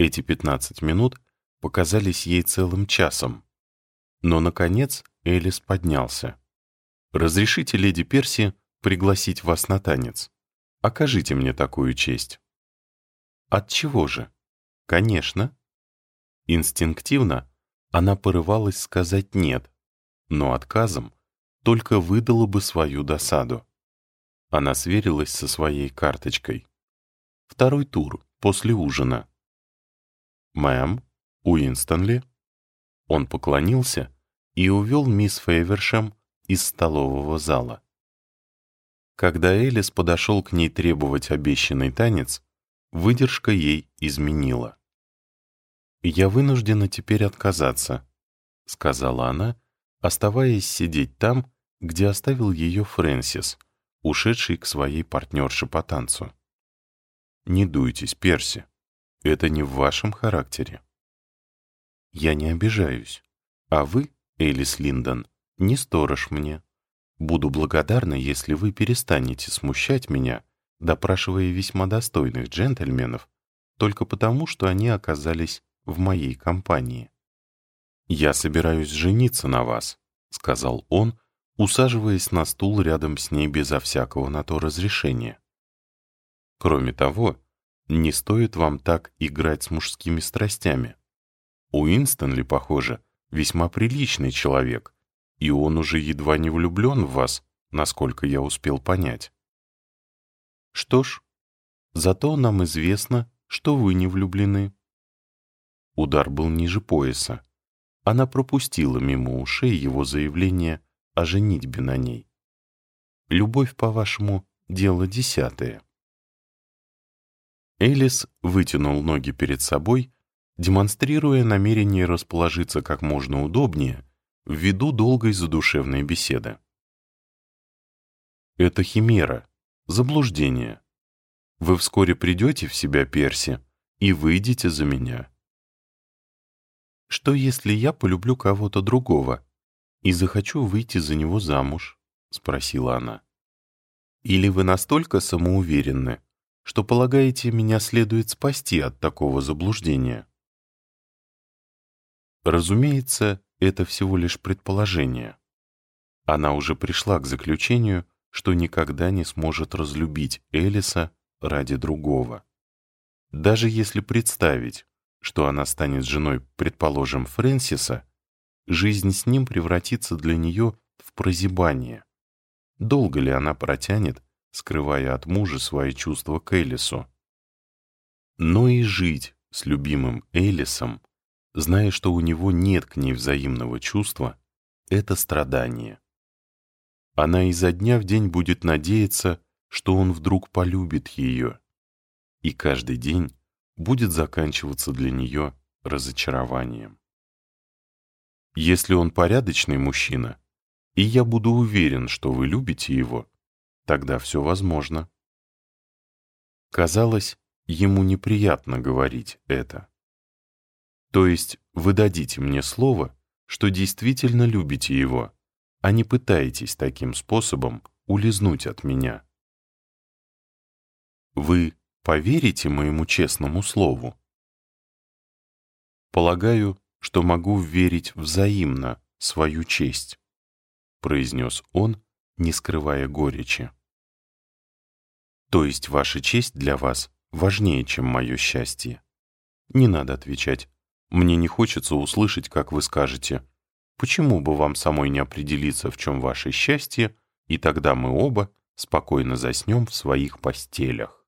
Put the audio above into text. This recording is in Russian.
Эти 15 минут показались ей целым часом. Но, наконец, Элис поднялся. «Разрешите, леди Перси, пригласить вас на танец? Окажите мне такую честь». «От чего же?» «Конечно». Инстинктивно она порывалась сказать «нет», но отказом только выдала бы свою досаду. Она сверилась со своей карточкой. Второй тур, после ужина. «Мэм, Уинстонли?» Он поклонился и увел мисс Фейвершем из столового зала. Когда Элис подошел к ней требовать обещанный танец, выдержка ей изменила. «Я вынуждена теперь отказаться», — сказала она, оставаясь сидеть там, где оставил ее Фрэнсис, ушедший к своей партнерше по танцу. «Не дуйтесь, Перси, это не в вашем характере». «Я не обижаюсь, а вы, Элис Линдон, не сторож мне. Буду благодарна, если вы перестанете смущать меня, допрашивая весьма достойных джентльменов, только потому, что они оказались в моей компании. «Я собираюсь жениться на вас», — сказал он, усаживаясь на стул рядом с ней безо всякого на то разрешения. «Кроме того, не стоит вам так играть с мужскими страстями. Уинстонли, похоже, весьма приличный человек, и он уже едва не влюблен в вас, насколько я успел понять. Что ж, зато нам известно, что вы не влюблены. Удар был ниже пояса. Она пропустила мимо ушей его заявление о женитьбе на ней. Любовь, по-вашему, дело десятое. Элис вытянул ноги перед собой, демонстрируя намерение расположиться как можно удобнее ввиду долгой задушевной беседы. Это химера, заблуждение. Вы вскоре придете в себя, Перси, и выйдете за меня. Что, если я полюблю кого-то другого и захочу выйти за него замуж? — спросила она. Или вы настолько самоуверенны, что полагаете, меня следует спасти от такого заблуждения? Разумеется, это всего лишь предположение. Она уже пришла к заключению, что никогда не сможет разлюбить Элиса ради другого. Даже если представить, что она станет женой, предположим, Фрэнсиса, жизнь с ним превратится для нее в прозябание. Долго ли она протянет, скрывая от мужа свои чувства к Элису? Но и жить с любимым Элисом зная, что у него нет к ней взаимного чувства, это страдание. Она изо дня в день будет надеяться, что он вдруг полюбит ее, и каждый день будет заканчиваться для нее разочарованием. Если он порядочный мужчина, и я буду уверен, что вы любите его, тогда все возможно. Казалось, ему неприятно говорить это. То есть вы дадите мне слово, что действительно любите его, а не пытаетесь таким способом улизнуть от меня. Вы поверите моему честному слову? Полагаю, что могу верить взаимно свою честь, произнес он, не скрывая горечи. То есть ваша честь для вас важнее, чем мое счастье. Не надо отвечать. Мне не хочется услышать, как вы скажете, почему бы вам самой не определиться, в чем ваше счастье, и тогда мы оба спокойно заснем в своих постелях.